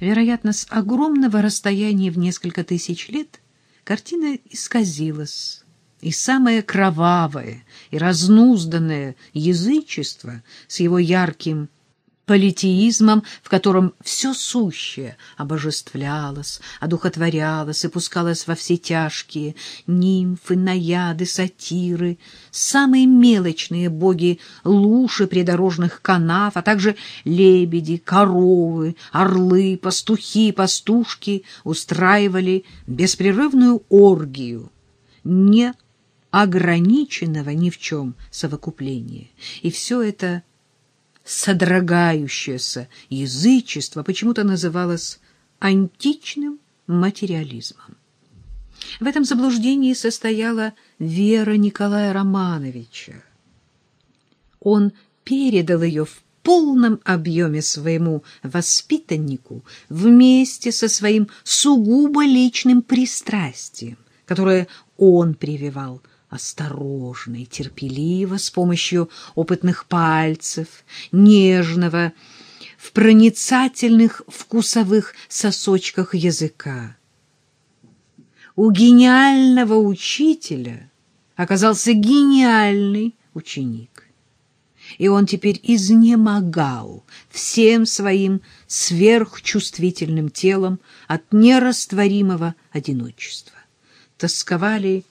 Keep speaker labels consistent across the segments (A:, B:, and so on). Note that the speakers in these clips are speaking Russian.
A: Вероятно, с огромного расстояния в несколько тысяч лет картина исказилась, и самое кровавое и разнузданное язычество с его ярким политеизмом, в котором все сущее обожествлялось, одухотворялось и пускалось во все тяжкие нимфы, наяды, сатиры, самые мелочные боги луши придорожных канав, а также лебеди, коровы, орлы, пастухи, пастушки устраивали беспрерывную оргию, не ограниченного ни в чем совокупления. И все это содрогающееся язычество почему-то называлось античным материализмом. В этом заблуждении состояла вера Николая Романовича. Он передал ее в полном объеме своему воспитаннику вместе со своим сугубо личным пристрастием, которое он прививал осторожно и терпеливо, с помощью опытных пальцев, нежного, в проницательных вкусовых сосочках языка. У гениального учителя оказался гениальный ученик. И он теперь изнемогал всем своим сверхчувствительным телом от нерастворимого одиночества. Тосковали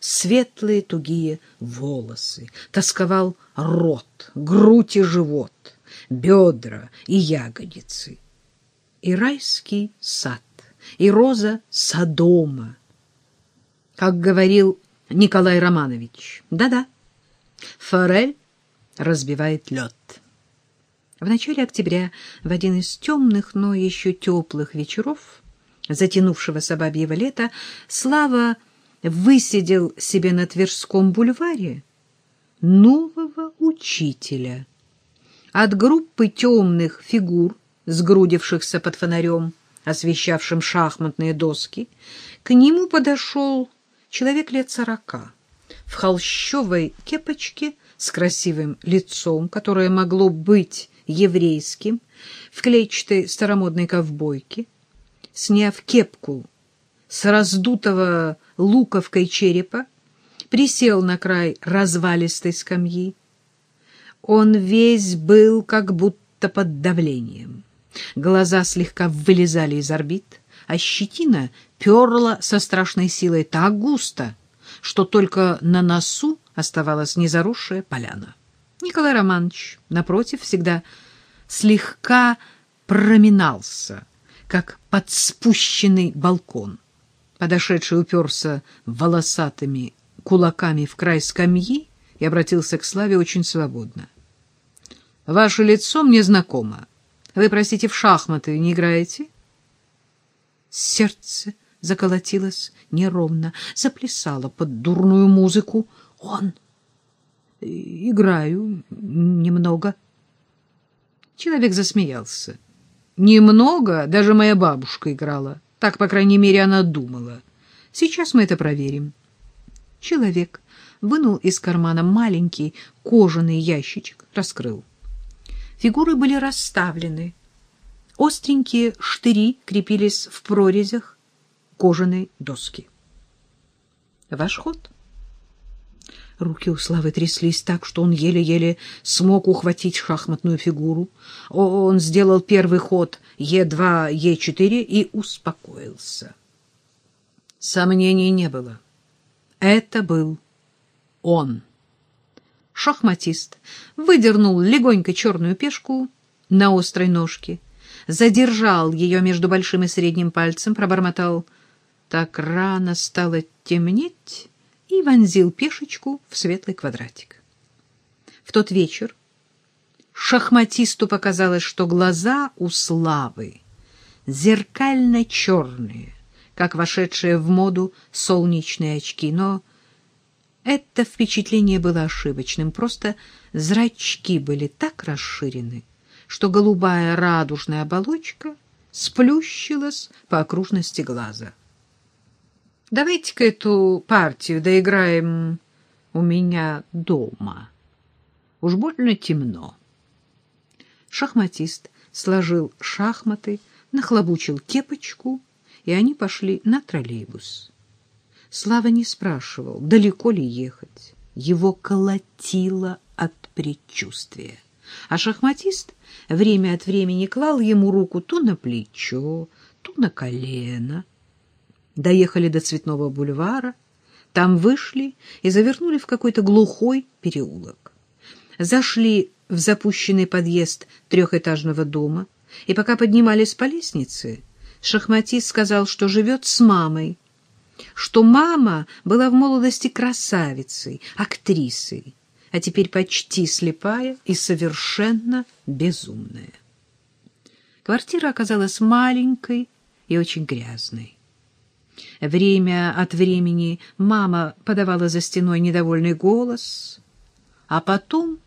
A: светлые тугие волосы, тосковал рот, грудь и живот, бедра и ягодицы. И райский сад, и роза Содома. Как говорил Николай Романович, да-да, форель разбивает лед. В начале октября, в один из темных, но еще теплых вечеров, затянувшего бабьего лета, Слава высидел себе на Тверском бульваре нового учителя. От группы темных фигур, сгрудившихся под фонарем, освещавшим шахматные доски, к нему подошел человек лет сорока в холщовой кепочке с красивым лицом, которое могло быть еврейским, в клетчатой старомодной ковбойке. Сняв кепку с раздутого луковкой черепа, присел на край развалистой скамьи. Он весь был как будто под давлением. Глаза слегка вылезали из орбит, а щетина перла со страшной силой так густо, что только на носу оставалась незаросшая поляна. Николай Романович, напротив, всегда слегка проминался, как подспущенный балкон подошедший уперся волосатыми кулаками в край скамьи и обратился к Славе очень свободно. — Ваше лицо мне знакомо. Вы, простите, в шахматы не играете? Сердце заколотилось неровно, заплясало под дурную музыку. — Он... Играю немного. Человек засмеялся. — Немного? Даже моя бабушка играла. — так, по крайней мере, она думала. Сейчас мы это проверим. Человек вынул из кармана маленький кожаный ящичек, раскрыл. Фигуры были расставлены. Остренькие штыри крепились в прорезях кожаной доски. Ваш ход. Руки у Славы тряслись так, что он еле-еле смог ухватить шахматную фигуру. Он сделал первый ход Е2, Е4 и успокоился. Сомнений не было. Это был он. Шахматист выдернул легонько черную пешку на острой ножке, задержал ее между большим и средним пальцем, пробормотал «Так рано стало темнеть» и вонзил пешечку в светлый квадратик. В тот вечер шахматисту показалось, что глаза у Славы зеркально-черные, как вошедшие в моду солнечные очки, но это впечатление было ошибочным, просто зрачки были так расширены, что голубая радужная оболочка сплющилась по окружности глаза. Давайте-ка эту партию доиграем у меня дома. Уж больно темно. Шахматист сложил шахматы нахлобучил кепочку, и они пошли на троллейбус. Слава не спрашивал, далеко ли ехать. Его колотило от предчувствия. А шахматист время от времени клал ему руку то на плечо, то на колено. Доехали до Цветного бульвара, там вышли и завернули в какой-то глухой переулок. Зашли в запущенный подъезд трехэтажного дома, и пока поднимались по лестнице, шахматист сказал, что живет с мамой, что мама была в молодости красавицей, актрисой, а теперь почти слепая и совершенно безумная. Квартира оказалась маленькой и очень грязной. Время от времени мама подавала за стеной недовольный голос, а потом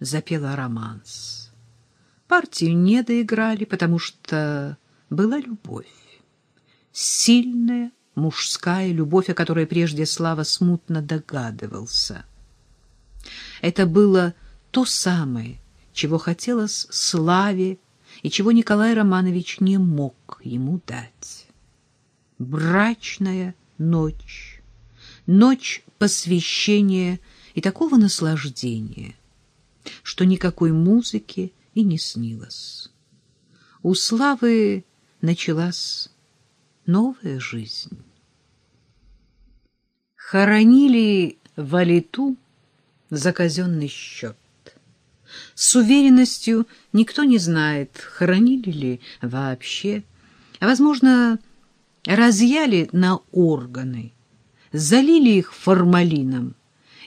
A: запела романс. Партию не доиграли, потому что была любовь. Сильная мужская любовь, о которой прежде Слава смутно догадывался. Это было то самое, чего хотелось Славе и чего Николай Романович не мог ему дать. Брачная ночь, ночь посвящения и такого наслаждения, что никакой музыки и не снилось. У Славы началась новая жизнь. Хоронили Валиту за казенный счет. С уверенностью никто не знает, хоронили ли вообще. Возможно, разъяли на органы, залили их формалином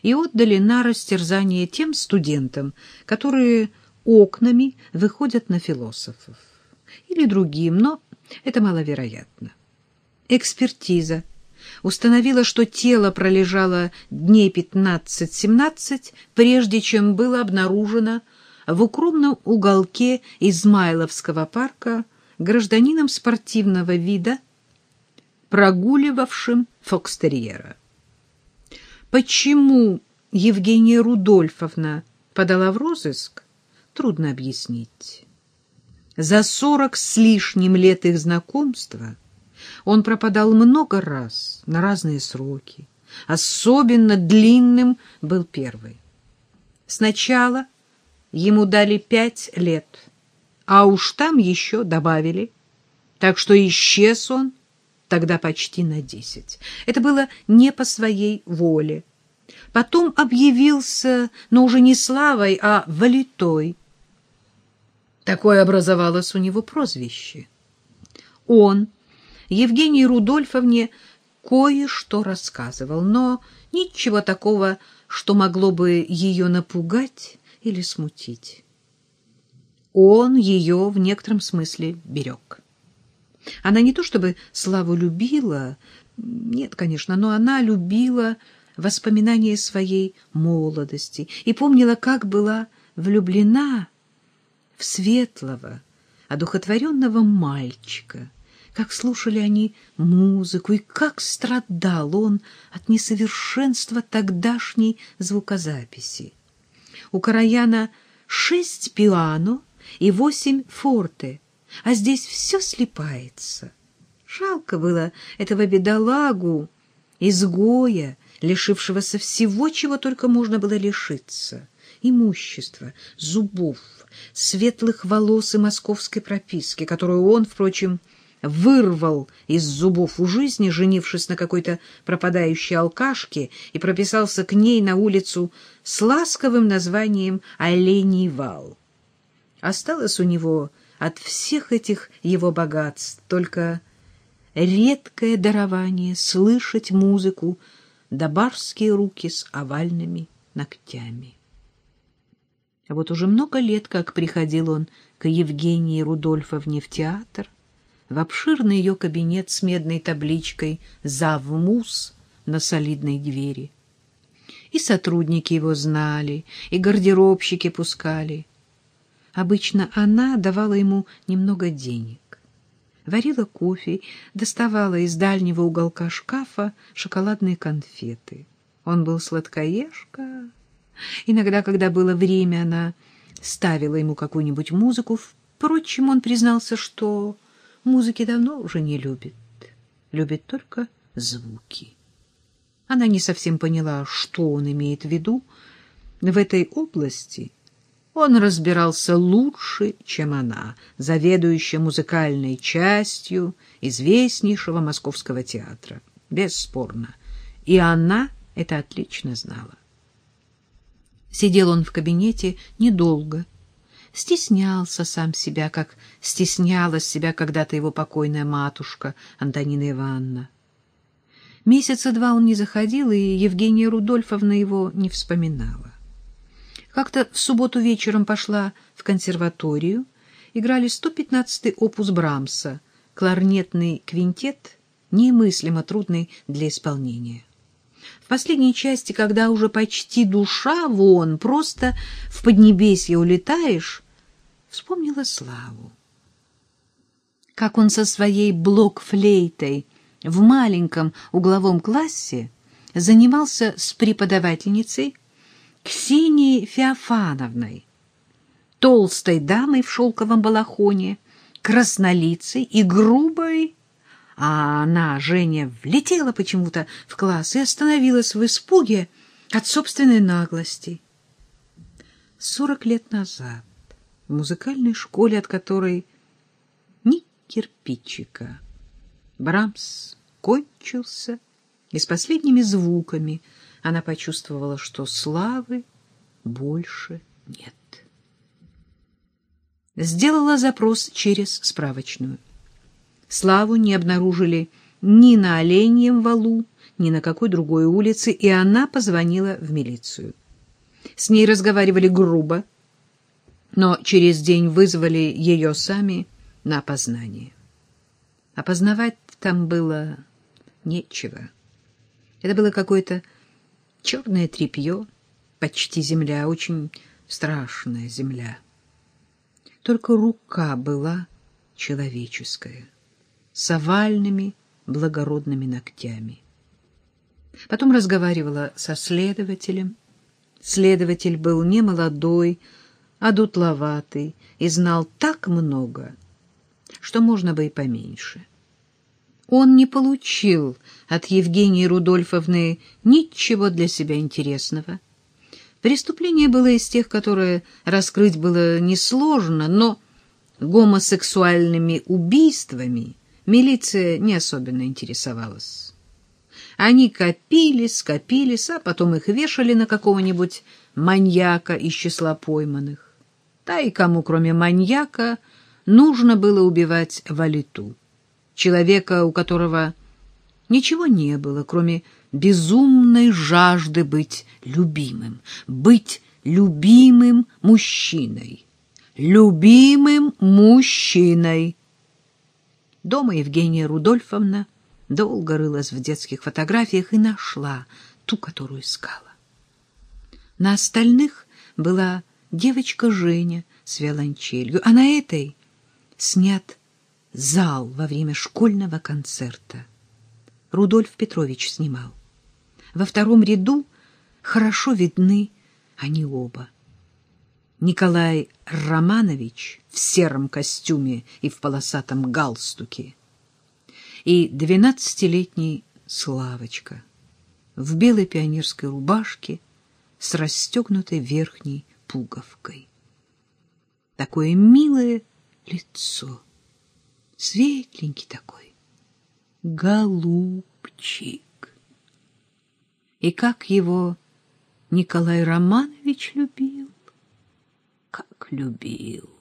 A: и отдали на растерзание тем студентам, которые окнами выходят на философов, или другим, но это маловероятно. Экспертиза установила, что тело пролежало дней 15-17, прежде чем было обнаружено в укромном уголке Измайловского парка гражданином спортивного вида, прогуливавшим фокстерьера. Почему Евгения Рудольфовна подала в розыск, трудно объяснить. За сорок с лишним лет их знакомства он пропадал много раз на разные сроки. Особенно длинным был первый. Сначала ему дали пять лет, а уж там еще добавили, так что исчез он тогда почти на десять. Это было не по своей воле. Потом объявился, но уже не славой, а валитой. Такое образовалось у него прозвище. Он Евгении Рудольфовне кое-что рассказывал, но ничего такого, что могло бы ее напугать или смутить. Он ее в некотором смысле берег. Она не то чтобы Славу любила, нет, конечно, но она любила воспоминания своей молодости и помнила, как была влюблена в светлого, одухотворенного мальчика, как слушали они музыку и как страдал он от несовершенства тогдашней звукозаписи. У Караяна шесть пиано и восемь форте, а здесь все слипается. Жалко было этого бедолагу, изгоя, лишившегося всего, чего только можно было лишиться — имущества, зубов, светлых волос и московской прописки, которую он, впрочем, вырвал из зубов у жизни, женившись на какой-то пропадающей алкашке, и прописался к ней на улицу с ласковым названием «Оленей вал». Осталось у него от всех этих его богатств только редкое дарование слышать музыку да барские руки с овальными ногтями. А вот уже много лет, как приходил он к Евгении Рудольфовне в театр, в обширный ее кабинет с медной табличкой «Завмус» на солидной двери. И сотрудники его знали, и гардеробщики пускали. Обычно она давала ему немного денег. Варила кофе, доставала из дальнего уголка шкафа шоколадные конфеты. Он был сладкоежка. Иногда, когда было время, она ставила ему какую-нибудь музыку. Впрочем, он признался, что музыки давно уже не любит. Любит только звуки. Она не совсем поняла, что он имеет в виду. В этой области он разбирался лучше, чем она, заведующая музыкальной частью известнейшего московского театра. Бесспорно. И она это отлично знала. Сидел он в кабинете недолго, стеснялся сам себя, как стеснялась себя когда-то его покойная матушка Антонина Ивановна. Месяца два он не заходил, и Евгения Рудольфовна его не вспоминала. Как-то в субботу вечером пошла в консерваторию, играли 115-й опус Брамса, кларнетный квинтет, немыслимо трудный для исполнения. В последней части, когда уже почти душа вон, просто в поднебесье улетаешь, вспомнила Славу. Как он со своей блокфлейтой в маленьком угловом классе занимался с преподавательницей Ксенией Феофановной, толстой дамой в шелковом балахоне, краснолицей и грубой а она, Женя, влетела почему-то в класс и остановилась в испуге от собственной наглости. Сорок лет назад в музыкальной школе, от которой ни кирпичика, Брамс кончился, и с последними звуками она почувствовала, что славы больше нет. Сделала запрос через справочную. Славу не обнаружили ни на Оленьем валу, ни на какой другой улице, и она позвонила в милицию. С ней разговаривали грубо, но через день вызвали ее сами на опознание. Опознавать там было нечего. Это было какое-то черное тряпье, почти земля, очень страшная земля. Только рука была человеческая с овальными благородными ногтями. Потом разговаривала со следователем. Следователь был не молодой, а дутловатый и знал так много, что можно бы и поменьше. Он не получил от Евгении Рудольфовны ничего для себя интересного. Преступление было из тех, которые раскрыть было несложно, но гомосексуальными убийствами милиция не особенно интересовалась. Они копились, скопились, а потом их вешали на какого-нибудь маньяка из числа пойманных. Да и кому, кроме маньяка, нужно было убивать валиту, человека, у которого ничего не было, кроме безумной жажды быть любимым, быть любимым мужчиной, любимым мужчиной, Дома Евгения Рудольфовна долго рылась в детских фотографиях и нашла ту, которую искала. На остальных была девочка Женя с виолончелью, а на этой снят зал во время школьного концерта. Рудольф Петрович снимал. Во втором ряду хорошо видны они оба. Николай Романович в сером костюме и в полосатом галстуке, и двенадцатилетний Славочка в белой пионерской рубашке с расстегнутой верхней пуговкой. Такое милое лицо, светленький такой, голубчик. И как его Николай Романович любил! как любил.